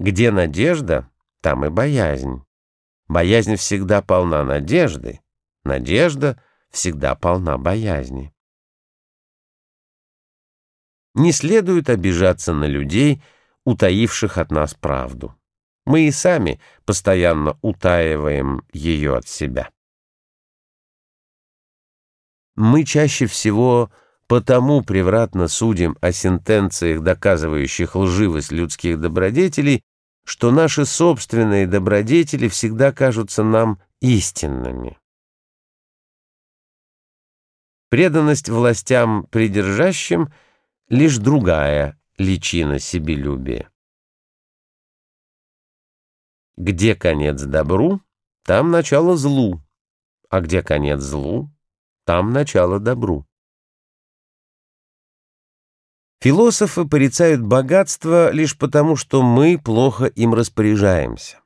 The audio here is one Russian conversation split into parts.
Где надежда, там и боязнь. Боязнь всегда полна надежды, надежда всегда полна боязни. Не следует обижаться на людей, утаивших от нас правду. Мы и сами постоянно утаиваем ее от себя. Мы чаще всего потому превратно судим о сентенциях, доказывающих лживость людских добродетелей, что наши собственные добродетели всегда кажутся нам истинными. Преданность властям придержащим — лишь другая личина себелюбия. Где конец добру, там начало злу, а где конец злу, там начало добру. Философы порицают богатство лишь потому, что мы плохо им распоряжаемся.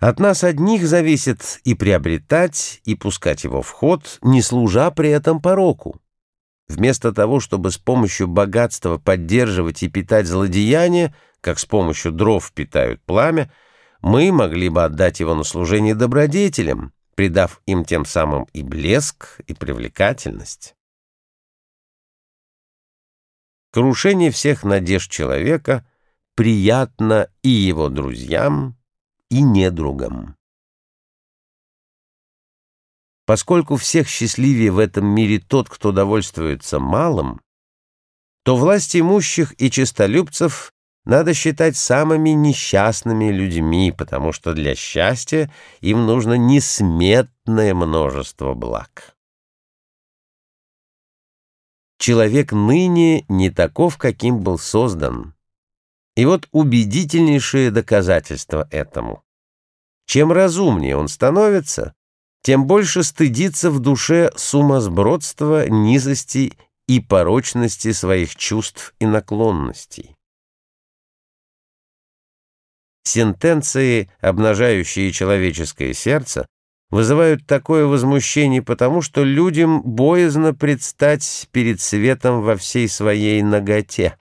От нас одних зависит и приобретать, и пускать его в ход, не служа при этом пороку. Вместо того, чтобы с помощью богатства поддерживать и питать злодеяния, как с помощью дров питают пламя, мы могли бы отдать его на служение добродетелям, придав им тем самым и блеск, и привлекательность. Крушение всех надежд человека приятно и его друзьям, и недругам. Поскольку всех счастливее в этом мире тот, кто довольствуется малым, то власть имущих и честолюбцев надо считать самыми несчастными людьми, потому что для счастья им нужно несметное множество благ. Человек ныне не таков, каким был создан. И вот убедительнейшее доказательство этому. Чем разумнее он становится, тем больше стыдится в душе сумасбродства, низости и порочности своих чувств и наклонностей. Сентенции, обнажающие человеческое сердце, вызывают такое возмущение потому, что людям боязно предстать перед светом во всей своей наготе.